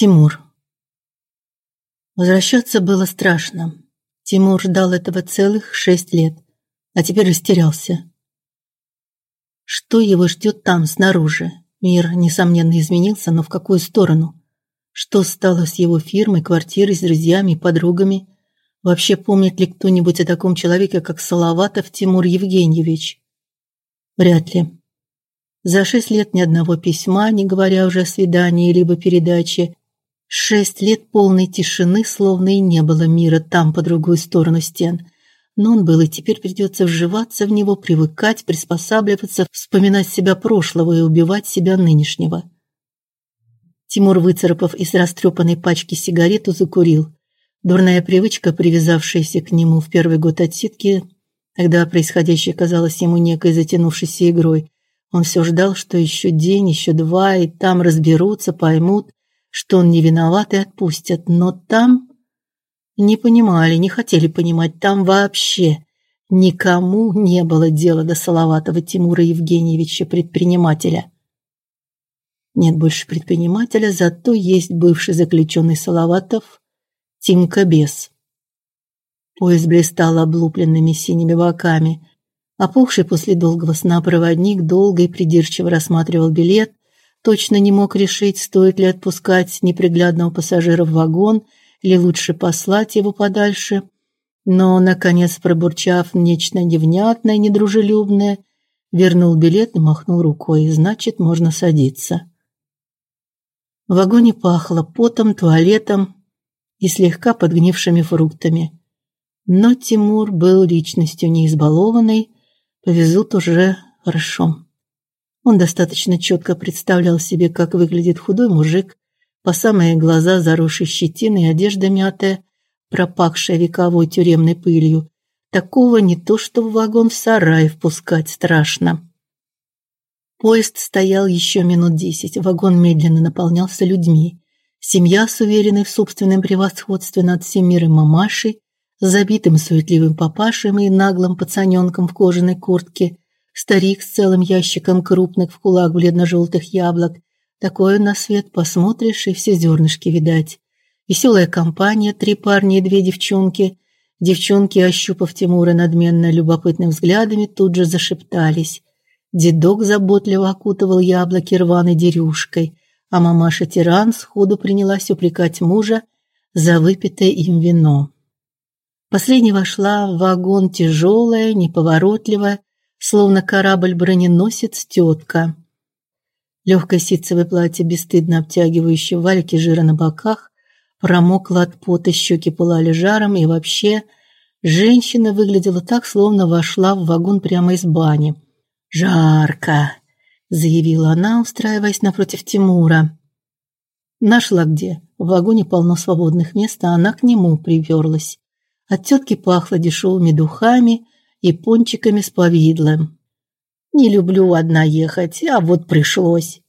Тимур. Возвращаться было страшно. Тимур ждал этого целых шесть лет, а теперь растерялся. Что его ждет там снаружи? Мир несомненно изменился, но в какую сторону? Что стало с его фирмой, квартирой, с друзьями подругами? Вообще помнит ли кто-нибудь о таком человеке, как Салаватов Тимур Евгеньевич? Вряд ли. За шесть лет ни одного письма, не говоря уже о свидании либо передаче. Шесть лет полной тишины, словно и не было мира там по другую сторону стен. Но он был, и теперь придется вживаться в него, привыкать, приспосабливаться, вспоминать себя прошлого и убивать себя нынешнего. Тимур, выцарапав из растрепанной пачки сигарету, закурил. Дурная привычка, привязавшаяся к нему в первый год отсидки, когда происходящее казалось ему некой затянувшейся игрой. Он все ждал, что еще день, еще два, и там разберутся, поймут, что он не виноват и отпустят. Но там не понимали, не хотели понимать. Там вообще никому не было дела до Салаватова Тимура Евгеньевича, предпринимателя. Нет больше предпринимателя, зато есть бывший заключенный Салаватов Тимка Бес. Поезд блистал облупленными синими боками. Опухший после долгого сна проводник долго и придирчиво рассматривал билет, точно не мог решить, стоит ли отпускать неприглядного пассажира в вагон или лучше послать его подальше. Но наконец, пробурчав нечто невнятное, недружелюбное, вернул билет и махнул рукой. Значит, можно садиться. В вагоне пахло потом, туалетом и слегка подгнившими фруктами. Но Тимур был личностью не избалованной, повезут уже хорошо. Он достаточно четко представлял себе, как выглядит худой мужик, по самые глаза заросший щетиной, одежда мятая, пропахшая вековой тюремной пылью. Такого не то что в вагон в сарай впускать страшно. Поезд стоял еще минут десять, вагон медленно наполнялся людьми. Семья с уверенной в собственном превосходстве над всем миром мамашей, забитым суетливым папашем и наглым пацаненком в кожаной куртке, старик с целым ящиком крупных в кулак бледно-желтых яблок. Такое на свет посмотришь, и все зернышки видать. Веселая компания, три парня и две девчонки. Девчонки, ощупав Тимура надменно любопытными взглядами, тут же зашептались. Дедок заботливо окутывал яблоки рваной дерюшкой, а мамаша-тиран сходу принялась упрекать мужа за выпитое им вино. Последней вошла в вагон тяжелая, неповоротливая, словно корабль-броненосец тетка. Легкое ситцевое платье, бесстыдно обтягивающее вальки жира на боках, промокло от пота, щеки пылали жаром, и вообще женщина выглядела так, словно вошла в вагон прямо из бани. «Жарко!» — заявила она, устраиваясь напротив Тимура. Нашла где. В вагоне полно свободных мест, а она к нему приверлась. От тетки пахло дешевыми духами и пончиками с повидлом. Не люблю одна ехать, а вот пришлось.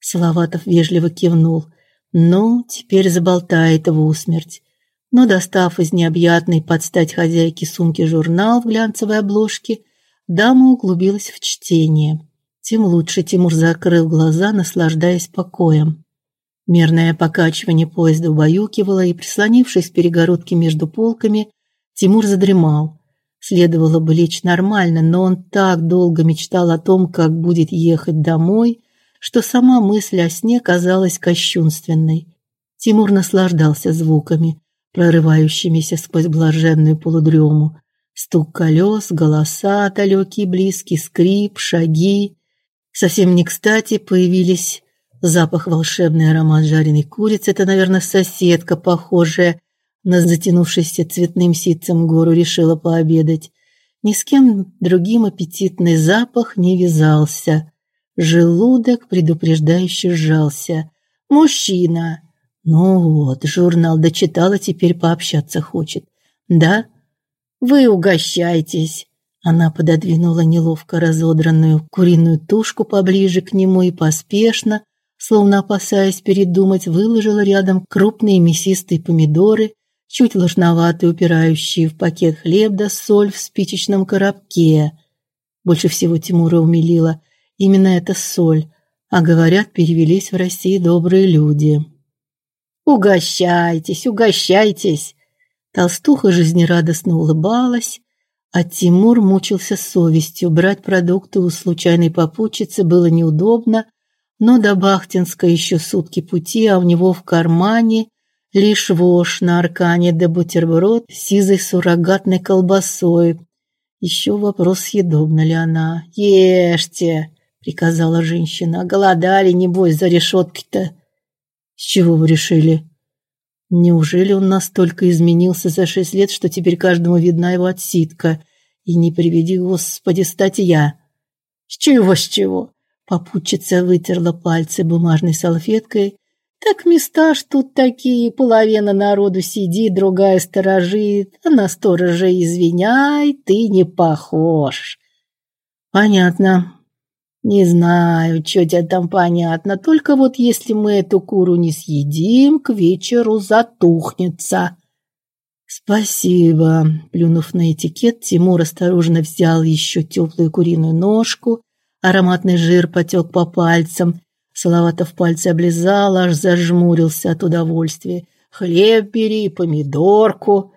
Салаватов вежливо кивнул. Ну, теперь заболтает его усмерть. Но достав из необъятной под стать хозяйки сумки журнал в глянцевой обложке, дама углубилась в чтение. Тем лучше Тимур закрыл глаза, наслаждаясь покоем. Мерное покачивание поезда убаюкивало, и прислонившись к перегородке между полками, Тимур задремал. Следовало бы лечь нормально, но он так долго мечтал о том, как будет ехать домой, что сама мысль о сне казалась кощунственной. Тимур наслаждался звуками, прорывающимися сквозь блаженную полудрему. Стук колес, голоса, далекий и близкий, скрип, шаги. Совсем не кстати появились запах волшебный аромат жареной курицы. Это, наверное, соседка, похожая на затянувшийся цветным ситцем гору решила пообедать. Ни с кем другим аппетитный запах не вязался. Желудок предупреждающе сжался. Мужчина. Ну вот, журнал дочитала, теперь пообщаться хочет. Да? Вы угощайтесь. Она пододвинула неловко разодранную куриную тушку поближе к нему и поспешно, словно опасаясь передумать, выложила рядом крупные мясистые помидоры чуть влажноватый, упирающий в пакет хлеб да соль в спичечном коробке. Больше всего Тимура умилила именно эта соль, а говорят, перевелись в России добрые люди. Угощайтесь, угощайтесь. Толстуха жизнерадостно улыбалась, а Тимур мучился совестью. Брать продукты у случайной попутчицы было неудобно, но до Бахтинска еще сутки пути, а у него в кармане лишь вошь на аркане да бутерброд с сизой суррогатной колбасой. Еще вопрос, съедобна ли она. «Ешьте!» — приказала женщина. «Голодали, небось, за решеткой-то». «С чего вы решили?» Неужели он настолько изменился за шесть лет, что теперь каждому видна его отсидка? И не приведи, Господи, статья. С чего, с чего? Попутчица вытерла пальцы бумажной салфеткой. Так места ж тут такие, половина народу сидит, другая сторожит, а на сторожа извиняй, ты не похож. Понятно. Не знаю, что тебе там понятно, только вот если мы эту куру не съедим, к вечеру затухнется. Спасибо. Плюнув на этикет, Тимур осторожно взял еще теплую куриную ножку. Ароматный жир потек по пальцам. Салаватов пальцы облизал, аж зажмурился от удовольствия. Хлеб бери, помидорку.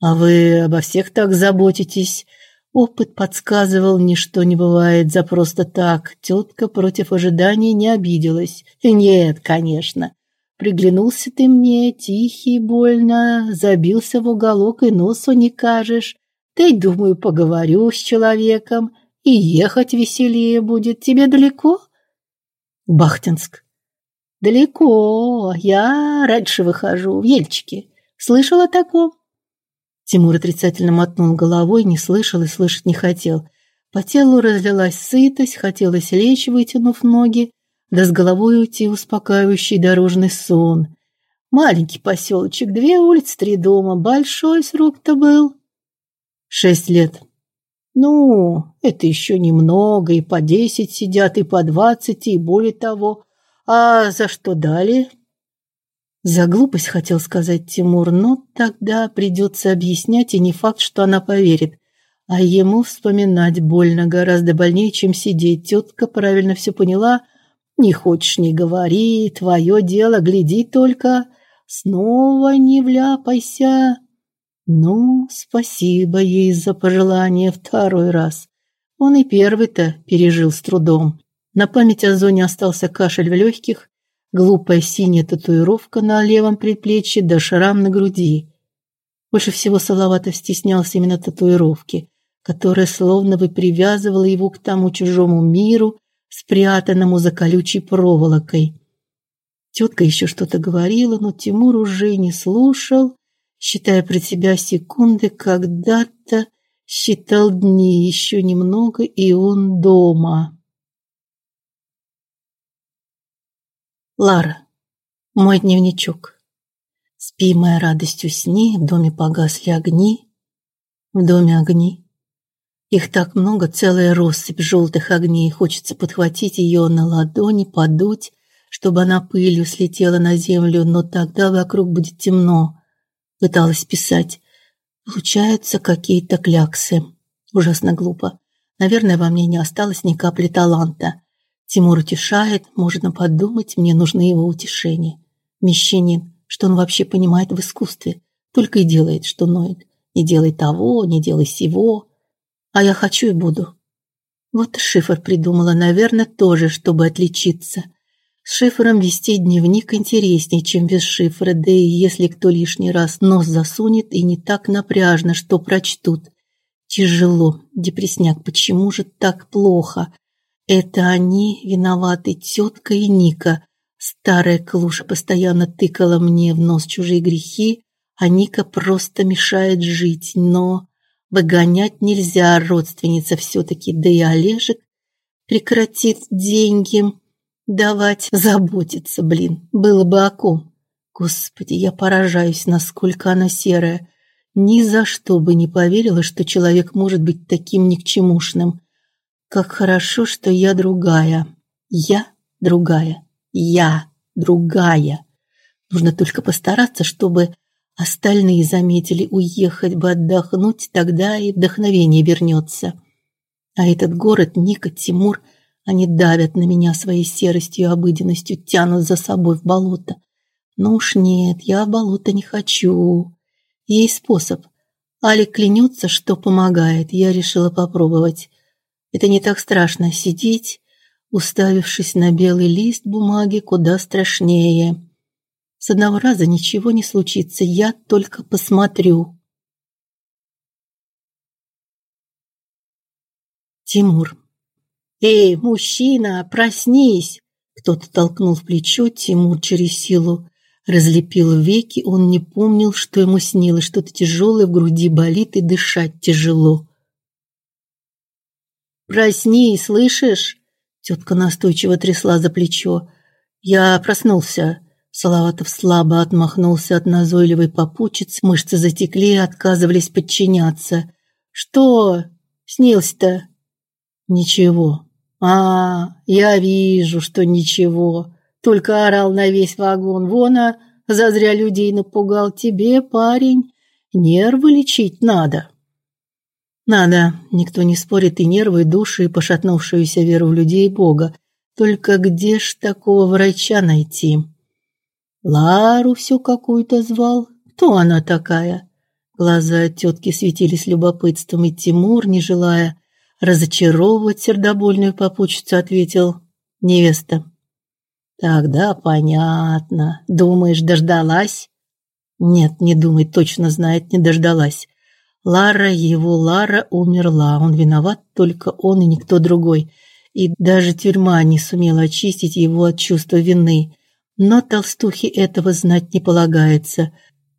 А вы обо всех так заботитесь? Опыт подсказывал, ничто не бывает за просто так. Тетка против ожиданий не обиделась. Нет, конечно. Приглянулся ты мне, тихий, больно, забился в уголок и носу не кажешь. Ты, думаю, поговорю с человеком, и ехать веселее будет. Тебе далеко? Бахтинск. Далеко. Я раньше выхожу в Ельчики. Слышала о? Тимур отрицательно мотнул головой, не слышал и слышать не хотел. По телу разлилась сытость, хотелось лечь, вытянув ноги, да с головой уйти в успокаивающий дорожный сон. Маленький поселочек, две улицы, три дома, большой срок-то был. Шесть лет. Ну, это еще немного, и по десять сидят, и по двадцать, и более того. А за что дали? За глупость хотел сказать Тимур, но тогда придется объяснять, и не факт, что она поверит. А ему вспоминать больно, гораздо больнее, чем сидеть. Тетка правильно все поняла. Не хочешь, не говори, твое дело, гляди только. Снова не вляпайся. Ну, спасибо ей за пожелание второй раз. Он и первый-то пережил с трудом. На память о зоне остался кашель в легких, глупая синяя татуировка на левом предплечье да шрам на груди. Больше всего Салаватов стеснялся именно татуировки, которая словно бы привязывала его к тому чужому миру, спрятанному за колючей проволокой. Тетка еще что-то говорила, но Тимур уже не слушал, считая про себя секунды, когда-то считал дни еще немного, и он дома. Лара. Мой дневничок. Спи, моя радость, усни, в доме погасли огни. В доме огни. Их так много, целая россыпь желтых огней. Хочется подхватить ее на ладони, подуть, чтобы она пылью слетела на землю, но тогда вокруг будет темно. Пыталась писать. Получаются какие-то кляксы. Ужасно глупо. Наверное, во мне не осталось ни капли таланта. Тимур утешает, можно подумать, мне нужны его утешения. Мещанин, что он вообще понимает в искусстве, только и делает, что ноет. Не делай того, не делай сего. А я хочу и буду. Вот Шифр придумала, наверное, тоже, чтобы отличиться. С шифром вести дневник интереснее, чем без шифра, да и если кто лишний раз нос засунет и не так напряжно, что прочтут. Тяжело. Депресняк, почему же так плохо? Это они виноваты, тетка и Ника. Старая клуша постоянно тыкала мне в нос чужие грехи, а Ника просто мешает жить. Но выгонять нельзя, родственница все таки да и Олежек прекратит деньги давать, заботиться, блин. Было бы о ком. Господи, я поражаюсь, насколько она серая. Ни за что бы не поверила, что человек может быть таким никчемушным. Как хорошо, что я другая. Я другая. Я другая. Нужно только постараться, чтобы остальные заметили, уехать бы отдохнуть, тогда и вдохновение вернется. А этот город, Ника, Тимур, они давят на меня своей серостью и обыденностью, тянут за собой в болото. Ну уж нет, я в болото не хочу. Есть способ. Алик клянется, что помогает. Я решила попробовать. Это не так страшно сидеть, уставившись на белый лист бумаги, куда страшнее. С одного раза ничего не случится, я только посмотрю. Тимур. Эй, мужчина, проснись. Кто-то толкнул в плечо, Тимур через силу разлепил веки, он не помнил, что ему снилось, что-то тяжелое в груди болит и дышать тяжело. Проснись, слышишь? Тетка настойчиво трясла за плечо. Я проснулся. Салаватов слабо отмахнулся от назойливой попутчицы, мышцы затекли и отказывались подчиняться. Что снилось-то? Ничего. А, я вижу, что ничего. Только орал на весь вагон. Вон, а, зазря людей напугал тебе, парень. Нервы лечить надо. Надо, никто не спорит и нервы, и души, и пошатнувшуюся веру в людей и Бога. Только где ж такого врача найти? Лару все какую-то звал. Кто она такая? Глаза тетки светились любопытством, и Тимур, не желая разочаровывать сердобольную попутчицу, ответил: "Невеста". Тогда понятно. Думаешь, дождалась? Нет, не думай, точно знает, не дождалась. Лара, его Лара умерла. Он виноват только он и никто другой. И даже тюрьма не сумела очистить его от чувства вины. Но толстухе этого знать не полагается.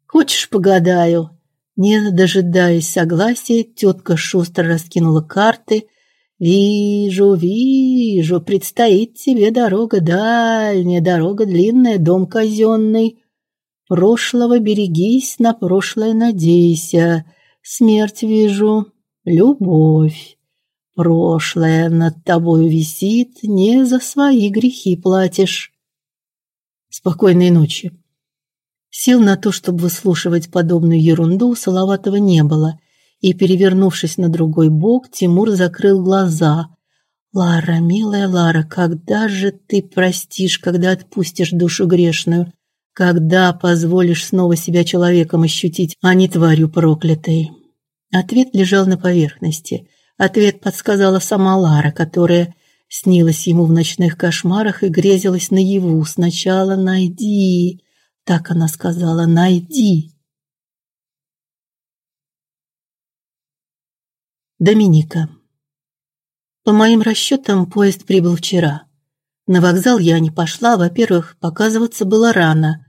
Хочешь, погадаю? Не дожидаясь согласия, тетка шустро раскинула карты. Вижу, вижу, предстоит тебе дорога дальняя, дорога длинная, дом казенный. Прошлого берегись, на прошлое надейся. Смерть вижу, любовь. Прошлое над тобой висит, не за свои грехи платишь. Спокойной ночи. Сил на то, чтобы выслушивать подобную ерунду, у Салаватова не было, и, перевернувшись на другой бок, Тимур закрыл глаза. «Лара, милая Лара, когда же ты простишь, когда отпустишь душу грешную? Когда позволишь снова себя человеком ощутить, а не тварью проклятой?» Ответ лежал на поверхности. Ответ подсказала сама Лара, которая снилась ему в ночных кошмарах и грезилась наяву. «Сначала найди, так она сказала: "Найди". Доминика. По моим расчетам, поезд прибыл вчера. На вокзал я не пошла, во-первых, показываться было рано.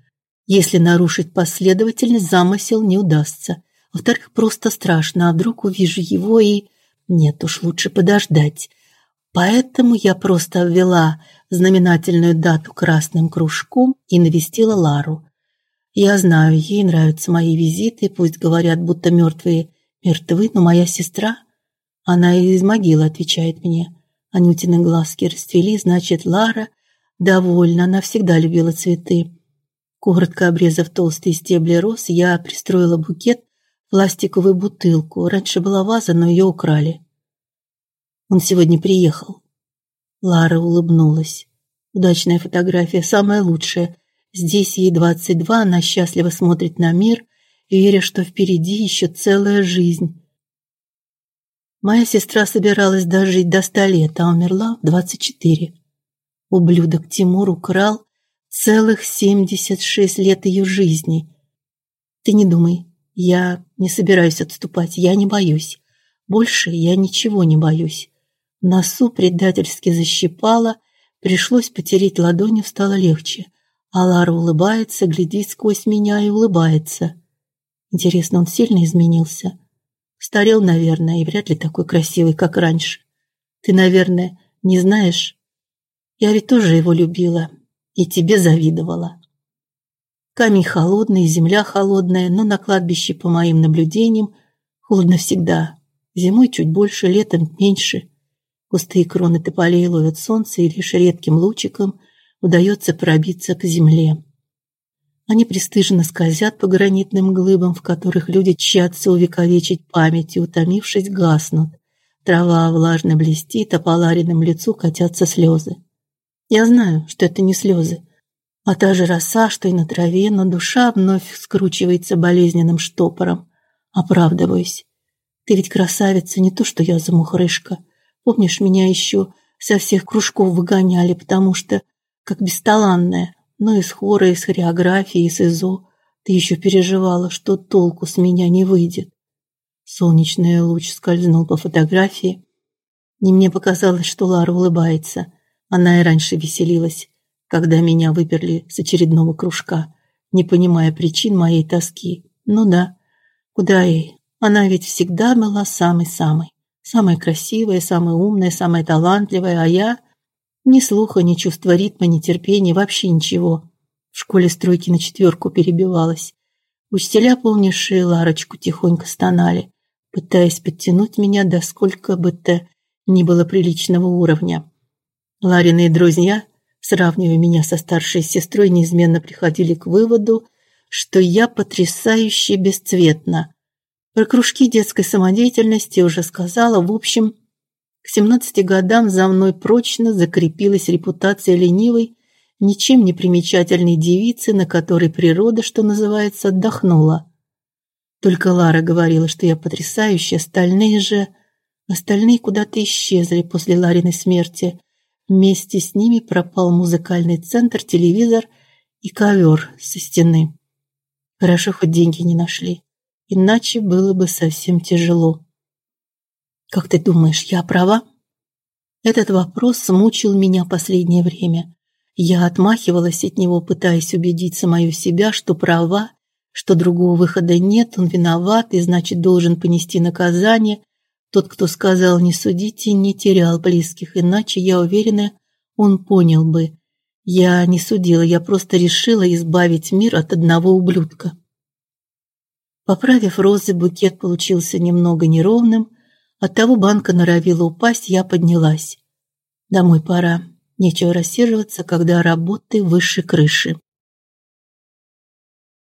Если нарушить последовательность, замысел не удастся. Во-вторых, просто страшно, а вдруг увижу его и нет уж лучше подождать. Поэтому я просто ввела знаменательную дату красным кружком и навестила Лару. Я знаю, ей нравятся мои визиты, пусть говорят, будто мертвые мертвы, но моя сестра, она из могилы отвечает мне. Анютины глазки расцвели, значит, Лара довольна, она всегда любила цветы. Коротко обрезав толстые стебли роз, я пристроила букет в пластиковую бутылку. Раньше была ваза, но ее украли. Он сегодня приехал. Лара улыбнулась. Удачная фотография, самая лучшая. Здесь ей 22, она счастливо смотрит на мир, веря, что впереди еще целая жизнь. Моя сестра собиралась дожить до 100 лет, а умерла в 24. Ублюдок Тимур украл целых 76 лет ее жизни. Ты не думай, я не собираюсь отступать, я не боюсь. Больше я ничего не боюсь. Носу предательски защипало, пришлось потереть ладонью, стало легче. А Лара улыбается, глядит сквозь меня и улыбается. Интересно, он сильно изменился? Старел, наверное, и вряд ли такой красивый, как раньше. Ты, наверное, не знаешь? Я ведь тоже его любила и тебе завидовала. Камень холодный, земля холодная, но на кладбище, по моим наблюдениям, холодно всегда. Зимой чуть больше, летом меньше. Густые кроны тополей ловят солнце, и лишь редким лучиком удается пробиться к земле. Они пристыженно скользят по гранитным глыбам, в которых люди тщатся увековечить память и, утомившись, гаснут. Трава влажно блестит, а по Лариным лицу катятся слезы. Я знаю, что это не слезы. А та же роса, что и на траве, но душа вновь скручивается болезненным штопором. Оправдываюсь. Ты ведь красавица, не то что я замухрышка. Помнишь, меня еще со всех кружков выгоняли, потому что как бесталанная, но из хора, из хореографии, из ИЗО. Ты еще переживала, что толку с меня не выйдет. Солнечный луч скользнул по фотографии, и мне показалось, что Лара улыбается. Она и раньше веселилась, когда меня выперли с очередного кружка, не понимая причин моей тоски. Ну да, куда ей? Она ведь всегда была самой-самой. Самая красивая, самая умная, самая талантливая, а я ни слуха, ни чувства ритма, ни терпения, вообще ничего. В школе стройки на четверку перебивалась. Учителя, помнившие Ларочку, тихонько стонали, пытаясь подтянуть меня до сколько бы то ни было приличного уровня. Ларины друзья, сравнивая меня со старшей сестрой, неизменно приходили к выводу, что я потрясающе бесцветна. Про кружки детской самодеятельности уже сказала. В общем, к 17 годам за мной прочно закрепилась репутация ленивой, ничем не примечательной девицы, на которой природа, что называется, отдохнула. Только Лара говорила, что я потрясающая, остальные же Остальные куда-то исчезли после Лариной смерти. Вместе с ними пропал музыкальный центр, телевизор и ковер со стены. Хорошо хоть деньги не нашли, иначе было бы совсем тяжело. Как ты думаешь, я права? Этот вопрос смучил меня последнее время. Я отмахивалась от него, пытаясь убедить самую себя, что права, что другого выхода нет, он виноват и значит должен понести наказание – тот, кто сказал «не судите», не терял близких, иначе, я уверена, он понял бы. Я не судила, я просто решила избавить мир от одного ублюдка. Поправив розы, букет получился немного неровным, оттого банка норовила упасть, я поднялась. Домой пора. Нечего рассиживаться, когда работы выше крыши.